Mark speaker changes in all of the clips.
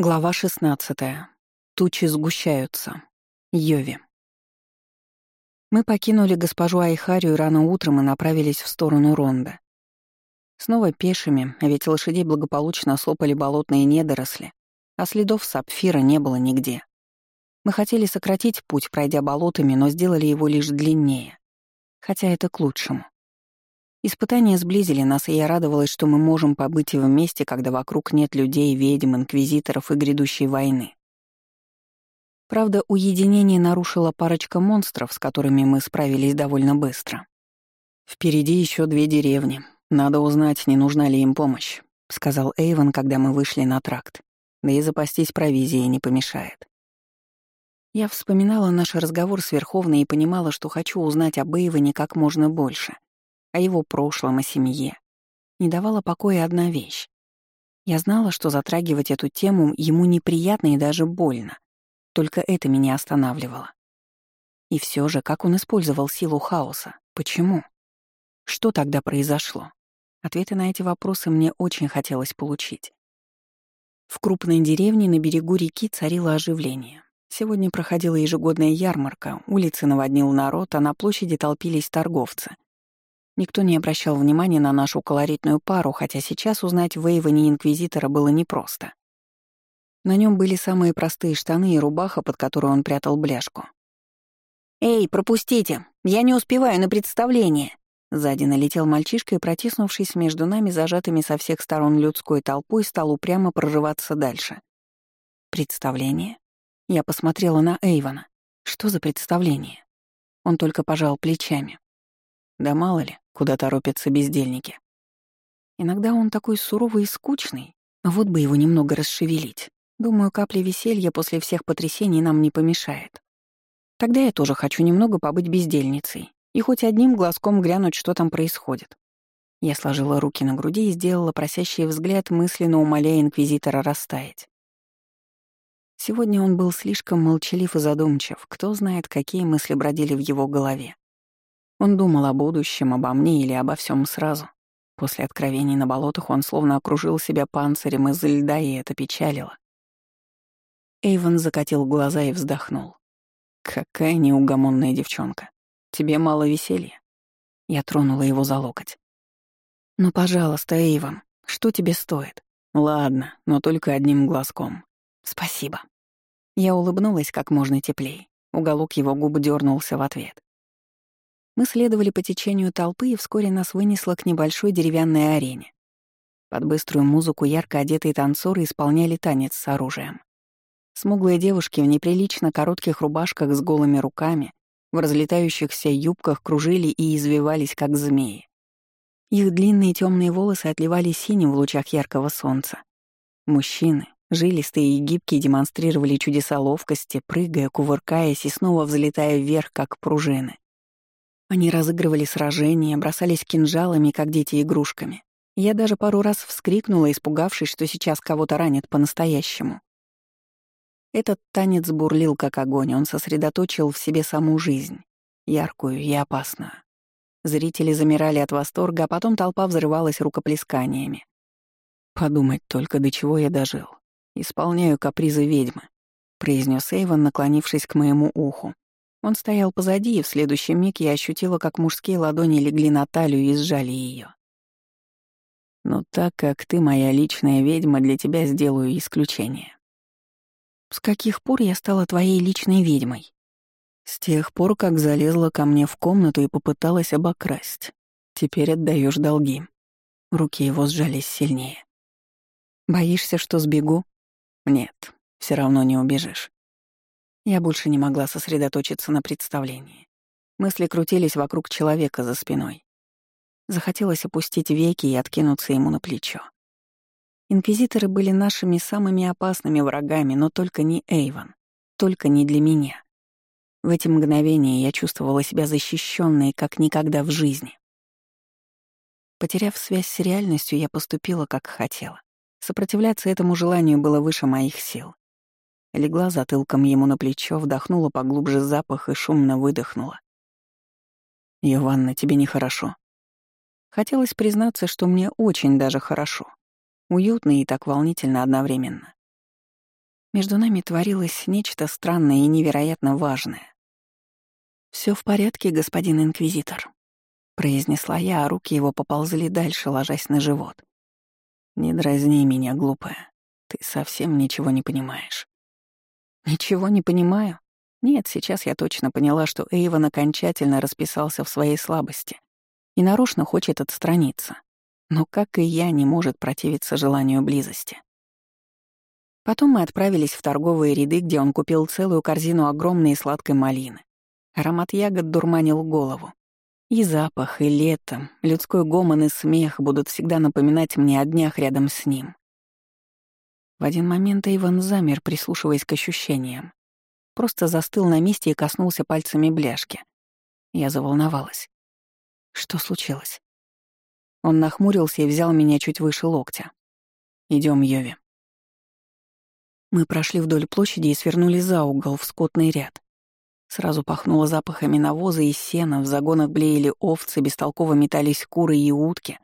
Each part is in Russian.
Speaker 1: Глава 16. Тучи сгущаются. Йови. Мы покинули госпожу Айхарию рано утром и направились в сторону Ронда. Снова пешими, а ведь лошадей благополучно слопали болотные недоросли, а следов сапфира не было нигде. Мы хотели сократить путь, пройдя болотами, но сделали его лишь длиннее. Хотя это к лучшему. Испытания сблизили нас, и я радовалась, что мы можем побыть вместе, когда вокруг нет людей, ведьм, инквизиторов и грядущей войны. Правда, уединение нарушила парочка монстров, с которыми мы справились довольно быстро. «Впереди еще две деревни. Надо узнать, не нужна ли им помощь», — сказал Эйвен, когда мы вышли на тракт. «Да и запастись провизией не помешает». Я вспоминала наш разговор с Верховной и понимала, что хочу узнать об Эйвене как можно больше — о его прошлом, о семье. Не давала покоя одна вещь. Я знала, что затрагивать эту тему ему неприятно и даже больно. Только это меня останавливало. И все же, как он использовал силу хаоса? Почему? Что тогда произошло? Ответы на эти вопросы мне очень хотелось получить. В крупной деревне на берегу реки царило оживление. Сегодня проходила ежегодная ярмарка, улицы наводнил народ, а на площади толпились торговцы — Никто не обращал внимания на нашу колоритную пару, хотя сейчас узнать в Эйвоне Инквизитора было непросто. На нем были самые простые штаны и рубаха, под которую он прятал бляшку. «Эй, пропустите! Я не успеваю на представление!» Сзади налетел мальчишка и, протиснувшись между нами, зажатыми со всех сторон людской толпой, стал упрямо прорываться дальше. «Представление?» Я посмотрела на Эйвона. «Что за представление?» Он только пожал плечами. «Да мало ли, куда торопятся бездельники. Иногда он такой суровый и скучный, вот бы его немного расшевелить. Думаю, капля веселья после всех потрясений нам не помешает. Тогда я тоже хочу немного побыть бездельницей и хоть одним глазком глянуть, что там происходит. Я сложила руки на груди и сделала просящий взгляд, мысленно умоляя Инквизитора растаять. Сегодня он был слишком молчалив и задумчив, кто знает, какие мысли бродили в его голове. Он думал о будущем, обо мне или обо всем сразу. После откровений на болотах он словно окружил себя панцирем из льда, и это печалило. Эйвен закатил глаза и вздохнул. «Какая неугомонная девчонка. Тебе мало веселья». Я тронула его за локоть. «Ну, пожалуйста, Эйвен, что тебе стоит?» «Ладно, но только одним глазком. Спасибо». Я улыбнулась как можно теплее. Уголок его губ дернулся в ответ. Мы следовали по течению толпы, и вскоре нас вынесло к небольшой деревянной арене. Под быструю музыку ярко одетые танцоры исполняли танец с оружием. Смуглые девушки в неприлично коротких рубашках с голыми руками, в разлетающихся юбках кружили и извивались, как змеи. Их длинные темные волосы отливали синим в лучах яркого солнца. Мужчины, жилистые и гибкие, демонстрировали чудеса ловкости, прыгая, кувыркаясь и снова взлетая вверх, как пружины. Они разыгрывали сражения, бросались кинжалами, как дети игрушками. Я даже пару раз вскрикнула, испугавшись, что сейчас кого-то ранит по-настоящему. Этот танец бурлил, как огонь, он сосредоточил в себе саму жизнь, яркую и опасную. Зрители замирали от восторга, а потом толпа взрывалась рукоплесканиями. «Подумать только, до чего я дожил. Исполняю капризы ведьмы», — произнес Эйвен, наклонившись к моему уху. Он стоял позади, и в следующий миг я ощутила, как мужские ладони легли на талию и сжали ее. «Но так как ты моя личная ведьма, для тебя сделаю исключение». «С каких пор я стала твоей личной ведьмой?» «С тех пор, как залезла ко мне в комнату и попыталась обокрасть. Теперь отдаешь долги». Руки его сжались сильнее. «Боишься, что сбегу?» «Нет, все равно не убежишь. Я больше не могла сосредоточиться на представлении. Мысли крутились вокруг человека за спиной. Захотелось опустить веки и откинуться ему на плечо. Инквизиторы были нашими самыми опасными врагами, но только не Эйвен, только не для меня. В эти мгновения я чувствовала себя защищенной, как никогда в жизни. Потеряв связь с реальностью, я поступила, как хотела. Сопротивляться этому желанию было выше моих сил. Легла затылком ему на плечо, вдохнула поглубже запах и шумно выдохнула. «Иванна, тебе нехорошо». Хотелось признаться, что мне очень даже хорошо. Уютно и так волнительно одновременно. Между нами творилось нечто странное и невероятно важное. Все в порядке, господин инквизитор», — произнесла я, а руки его поползли дальше, ложась на живот. «Не дразни меня, глупая. Ты совсем ничего не понимаешь». «Ничего не понимаю?» Нет, сейчас я точно поняла, что Эйвен окончательно расписался в своей слабости и нарочно хочет отстраниться. Но, как и я, не может противиться желанию близости. Потом мы отправились в торговые ряды, где он купил целую корзину огромной сладкой малины. Аромат ягод дурманил голову. И запах, и лето, людской гомон и смех будут всегда напоминать мне о днях рядом с ним. В один момент Иван замер, прислушиваясь к ощущениям просто застыл на месте и коснулся пальцами бляшки. Я заволновалась. Что случилось? Он нахмурился и взял меня чуть выше локтя. Идем, Йови. Мы прошли вдоль площади и свернули за угол в скотный ряд. Сразу пахнуло запахами навоза и сена, в загонах блеяли овцы, бестолково метались куры и утки.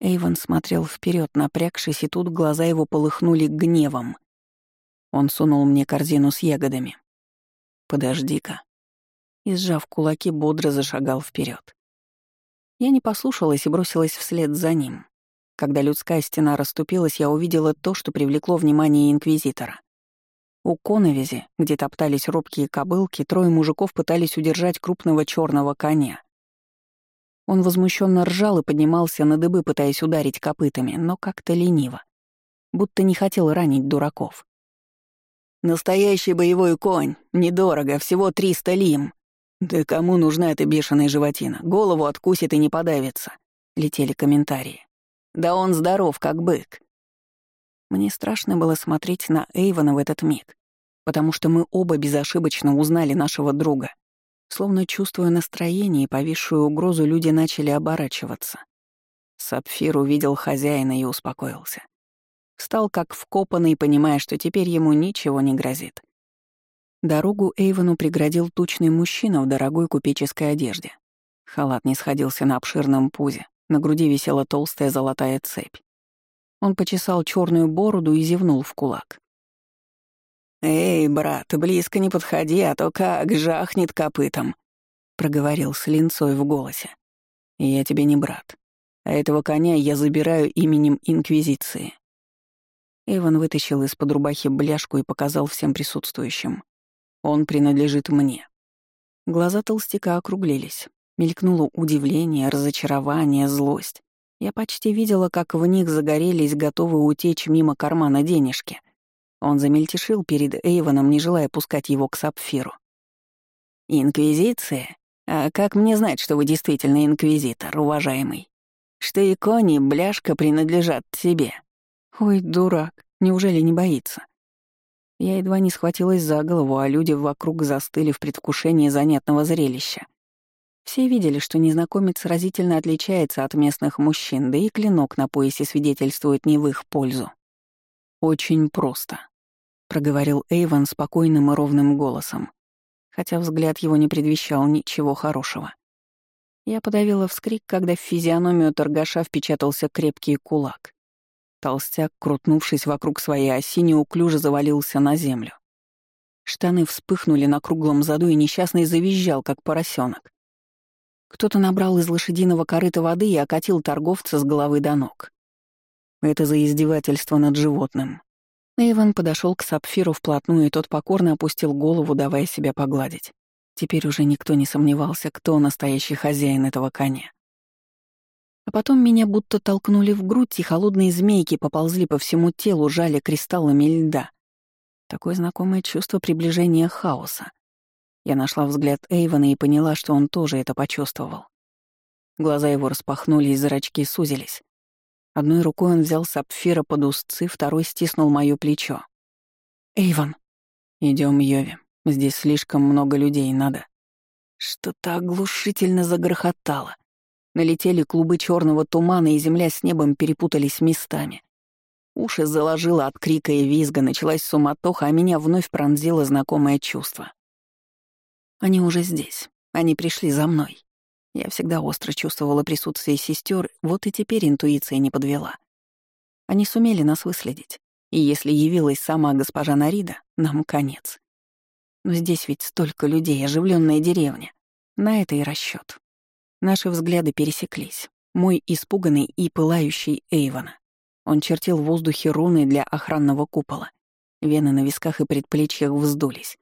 Speaker 1: Эйвен смотрел вперед, напрягшись, и тут глаза его полыхнули гневом. Он сунул мне корзину с ягодами. «Подожди-ка». И, сжав кулаки, бодро зашагал вперед. Я не послушалась и бросилась вслед за ним. Когда людская стена расступилась, я увидела то, что привлекло внимание инквизитора. У коновизи, где топтались робкие кобылки, трое мужиков пытались удержать крупного черного коня. Он возмущенно ржал и поднимался на дыбы, пытаясь ударить копытами, но как-то лениво, будто не хотел ранить дураков. Настоящий боевой конь. Недорого, всего 300 лим. Да кому нужна эта бешеная животина? Голову откусит и не подавится. Летели комментарии. Да он здоров, как бык. Мне страшно было смотреть на Эйвона в этот миг, потому что мы оба безошибочно узнали нашего друга. Словно чувствуя настроение и повисшую угрозу, люди начали оборачиваться. Сапфир увидел хозяина и успокоился. Встал как вкопанный, понимая, что теперь ему ничего не грозит. Дорогу Эйвону преградил тучный мужчина в дорогой купеческой одежде. Халат не сходился на обширном пузе, на груди висела толстая золотая цепь. Он почесал черную бороду и зевнул в кулак. «Эй, брат, близко не подходи, а то как жахнет копытом», — проговорил с линцой в голосе. «Я тебе не брат, а этого коня я забираю именем Инквизиции. Иван вытащил из-под рубахи бляшку и показал всем присутствующим. «Он принадлежит мне». Глаза толстяка округлились. Мелькнуло удивление, разочарование, злость. Я почти видела, как в них загорелись, готовые утечь мимо кармана денежки. Он замельтешил перед Эйвоном, не желая пускать его к сапфиру. «Инквизиция? А как мне знать, что вы действительно инквизитор, уважаемый? Что и кони, бляшка принадлежат тебе?» Ой, дурак, неужели не боится? Я едва не схватилась за голову, а люди вокруг застыли в предвкушении занятного зрелища. Все видели, что незнакомец разительно отличается от местных мужчин, да и клинок на поясе свидетельствует не в их пользу. «Очень просто», — проговорил Эйвен спокойным и ровным голосом, хотя взгляд его не предвещал ничего хорошего. Я подавила вскрик, когда в физиономию торгаша впечатался крепкий кулак. Толстяк, крутнувшись вокруг своей оси, неуклюже завалился на землю. Штаны вспыхнули на круглом заду, и несчастный завизжал, как поросенок. Кто-то набрал из лошадиного корыта воды и окатил торговца с головы до ног. Это за издевательство над животным. Эйвен подошел к Сапфиру вплотную, и тот покорно опустил голову, давая себя погладить. Теперь уже никто не сомневался, кто настоящий хозяин этого коня. А потом меня будто толкнули в грудь, и холодные змейки поползли по всему телу, жали кристаллами льда. Такое знакомое чувство приближения хаоса. Я нашла взгляд Эйвона и поняла, что он тоже это почувствовал. Глаза его распахнулись, зрачки сузились. Одной рукой он взял сапфира под узцы, второй стиснул моё плечо. «Эйвон!» идем, Йови. Здесь слишком много людей, надо». Что-то оглушительно загрохотало. Налетели клубы черного тумана, и земля с небом перепутались местами. Уши заложило от крика и визга, началась суматоха, а меня вновь пронзило знакомое чувство. Они уже здесь. Они пришли за мной. Я всегда остро чувствовала присутствие сестер, вот и теперь интуиция не подвела. Они сумели нас выследить. И если явилась сама госпожа Нарида, нам конец. Но здесь ведь столько людей, оживленная деревня. На это и расчет. Наши взгляды пересеклись. Мой испуганный и пылающий Эйвона. Он чертил в воздухе руны для охранного купола. Вены на висках и предплечьях вздулись.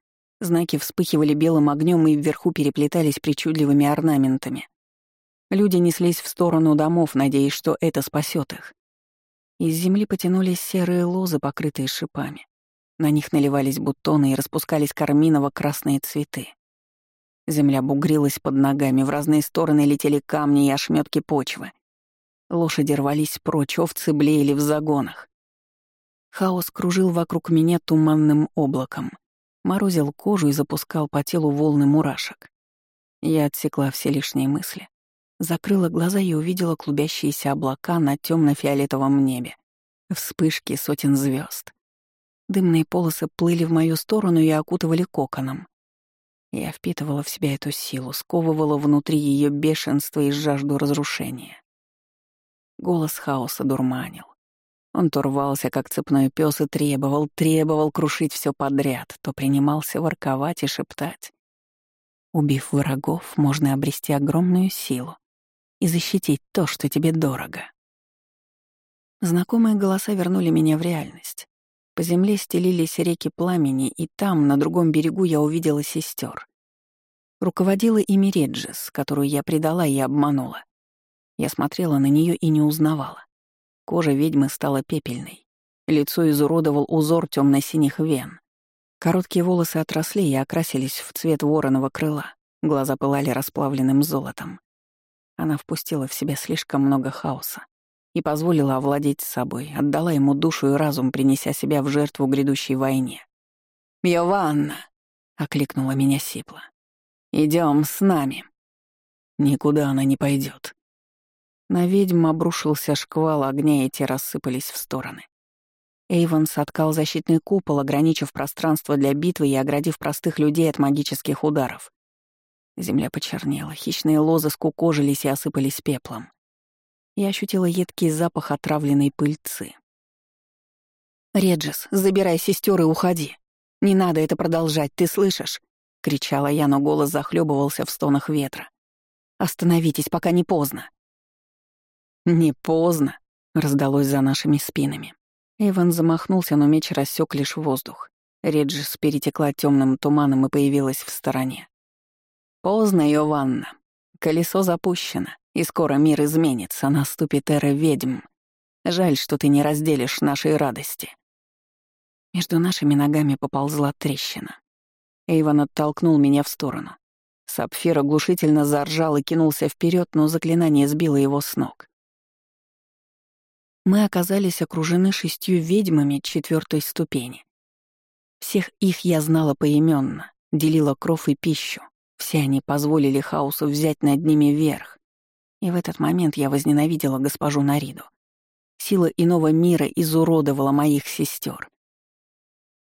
Speaker 1: Знаки вспыхивали белым огнем и вверху переплетались причудливыми орнаментами. Люди неслись в сторону домов, надеясь, что это спасет их. Из земли потянулись серые лозы, покрытые шипами. На них наливались бутоны и распускались карминово-красные цветы. Земля бугрилась под ногами, в разные стороны летели камни и ошметки почвы. Лошади рвались прочь, овцы блеяли в загонах. Хаос кружил вокруг меня туманным облаком, морозил кожу и запускал по телу волны мурашек. Я отсекла все лишние мысли. Закрыла глаза и увидела клубящиеся облака на темно фиолетовом небе. Вспышки сотен звезд. Дымные полосы плыли в мою сторону и окутывали коконом. Я впитывала в себя эту силу, сковывала внутри ее бешенство и жажду разрушения. Голос хаоса дурманил. Он турвался, как цепной пес, и требовал, требовал крушить все подряд, то принимался ворковать и шептать. Убив врагов, можно обрести огромную силу и защитить то, что тебе дорого. Знакомые голоса вернули меня в реальность. По земле стелились реки пламени, и там, на другом берегу, я увидела сестер. Руководила ими Реджис, которую я предала и обманула. Я смотрела на нее и не узнавала. Кожа ведьмы стала пепельной. Лицо изуродовал узор темно синих вен. Короткие волосы отросли и окрасились в цвет вороного крыла. Глаза пылали расплавленным золотом. Она впустила в себя слишком много хаоса и позволила овладеть собой, отдала ему душу и разум, принеся себя в жертву грядущей войне. «Йованна!» — окликнула меня Сипла. Идем с нами». Никуда она не пойдет. На ведьм обрушился шквал огня, и те рассыпались в стороны. Эйвон соткал защитный купол, ограничив пространство для битвы и оградив простых людей от магических ударов. Земля почернела, хищные лозы скукожились и осыпались пеплом. Я ощутила едкий запах отравленной пыльцы. «Реджис, забирай сестер и уходи. Не надо это продолжать, ты слышишь?» — кричала я, но голос захлебывался в стонах ветра. «Остановитесь, пока не поздно». «Не поздно», — раздалось за нашими спинами. Эван замахнулся, но меч рассек лишь воздух. Реджис перетекла темным туманом и появилась в стороне. «Поздно, Йованна. Колесо запущено, и скоро мир изменится, наступит эра ведьм. Жаль, что ты не разделишь нашей радости». Между нашими ногами поползла трещина. Эйван оттолкнул меня в сторону. Сапфир оглушительно заржал и кинулся вперед, но заклинание сбило его с ног. Мы оказались окружены шестью ведьмами четвертой ступени. Всех их я знала поименно, делила кров и пищу. Все они позволили хаосу взять над ними верх. И в этот момент я возненавидела госпожу Нариду. Сила иного мира изуродовала моих сестер.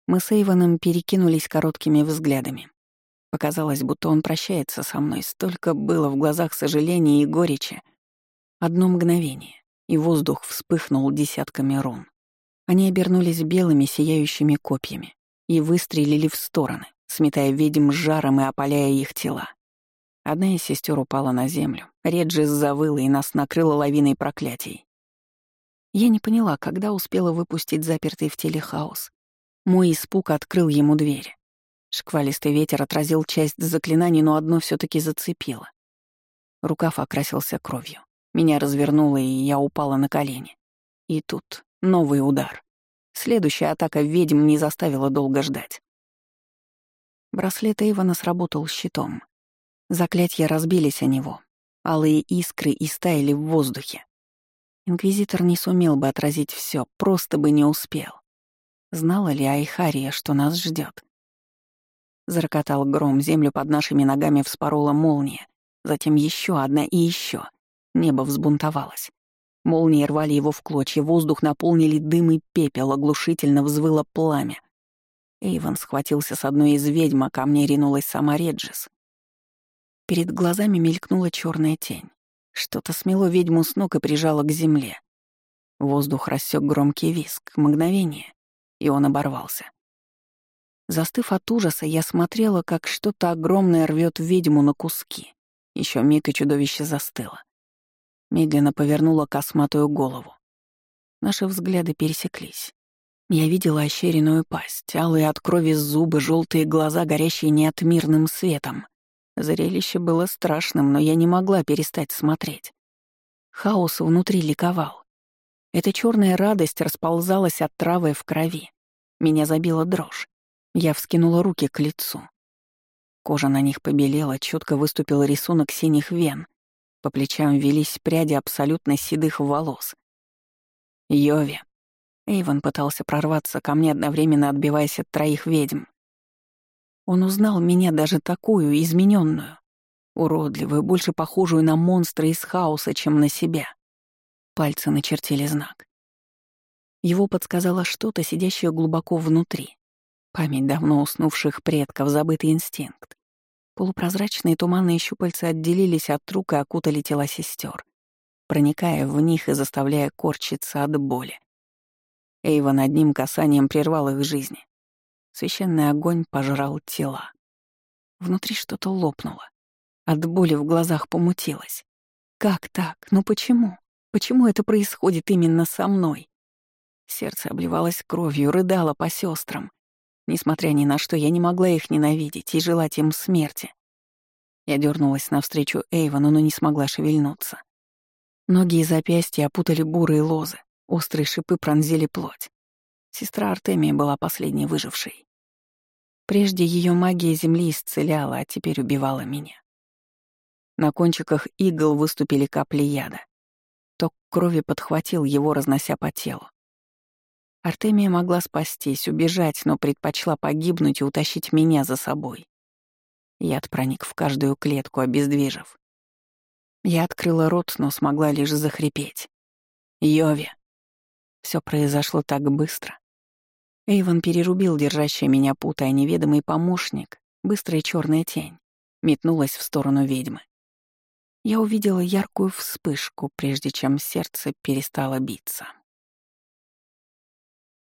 Speaker 1: Мы с Эйвоном перекинулись короткими взглядами. Показалось, будто он прощается со мной. Столько было в глазах сожаления и горечи. Одно мгновение, и воздух вспыхнул десятками рун. Они обернулись белыми сияющими копьями и выстрелили в стороны, сметая ведьм жаром и опаляя их тела. Одна из сестер упала на землю, Реджис завыла и нас накрыла лавиной проклятий. Я не поняла, когда успела выпустить запертый в теле хаос. Мой испуг открыл ему дверь. Шквалистый ветер отразил часть заклинаний, но одно все таки зацепило. Рукав окрасился кровью. Меня развернуло, и я упала на колени. И тут новый удар. Следующая атака ведьм не заставила долго ждать. Браслет Эйвона сработал щитом. Заклятья разбились о него. Алые искры истаяли в воздухе. Инквизитор не сумел бы отразить все, просто бы не успел. Знала ли Айхария, что нас ждет? Зарокотал гром, землю под нашими ногами вспорола молния. Затем еще одна и еще. Небо взбунтовалось. Молнии рвали его в клочья, воздух наполнили дым и пепел, оглушительно взвыло пламя. Эйвен схватился с одной из ведьм, а ко мне ринулась сама Реджис. Перед глазами мелькнула черная тень. Что-то смело ведьму с ног и прижало к земле. Воздух рассек громкий виск. Мгновение. и он оборвался. Застыв от ужаса, я смотрела, как что-то огромное рвет ведьму на куски. Еще миг и чудовище застыло. Медленно повернула косматую голову. Наши взгляды пересеклись. Я видела ощеренную пасть, алые от крови зубы, желтые глаза, горящие неотмирным светом. Зрелище было страшным, но я не могла перестать смотреть. Хаос внутри ликовал. Эта черная радость расползалась от травы в крови. Меня забила дрожь. Я вскинула руки к лицу. Кожа на них побелела, четко выступил рисунок синих вен. По плечам велись пряди абсолютно седых волос. Йови. Эйвен пытался прорваться ко мне, одновременно отбиваясь от троих ведьм. Он узнал меня даже такую, измененную, уродливую, больше похожую на монстра из хаоса, чем на себя. Пальцы начертили знак. Его подсказало что-то, сидящее глубоко внутри. Память давно уснувших предков, забытый инстинкт. Полупрозрачные туманные щупальца отделились от рук и окутали тела сестер, проникая в них и заставляя корчиться от боли. Эйвон одним касанием прервал их жизни. Священный огонь пожрал тела. Внутри что-то лопнуло. От боли в глазах помутилось. Как так? Ну почему? Почему это происходит именно со мной? Сердце обливалось кровью, рыдало по сестрам. Несмотря ни на что, я не могла их ненавидеть и желать им смерти. Я дернулась навстречу Эйвону, но не смогла шевельнуться. Ноги и запястья опутали бурые лозы, острые шипы пронзили плоть. Сестра Артемия была последней выжившей. Прежде ее магия Земли исцеляла, а теперь убивала меня. На кончиках игл выступили капли яда. Ток крови подхватил его, разнося по телу. Артемия могла спастись, убежать, но предпочла погибнуть и утащить меня за собой. Яд проник в каждую клетку, обездвижив. Я открыла рот, но смогла лишь захрипеть. «Йови!» Все произошло так быстро. Эйвен перерубил держащий меня пута, а неведомый помощник, быстрая черная тень, метнулась в сторону ведьмы. Я увидела яркую вспышку, прежде чем сердце перестало биться.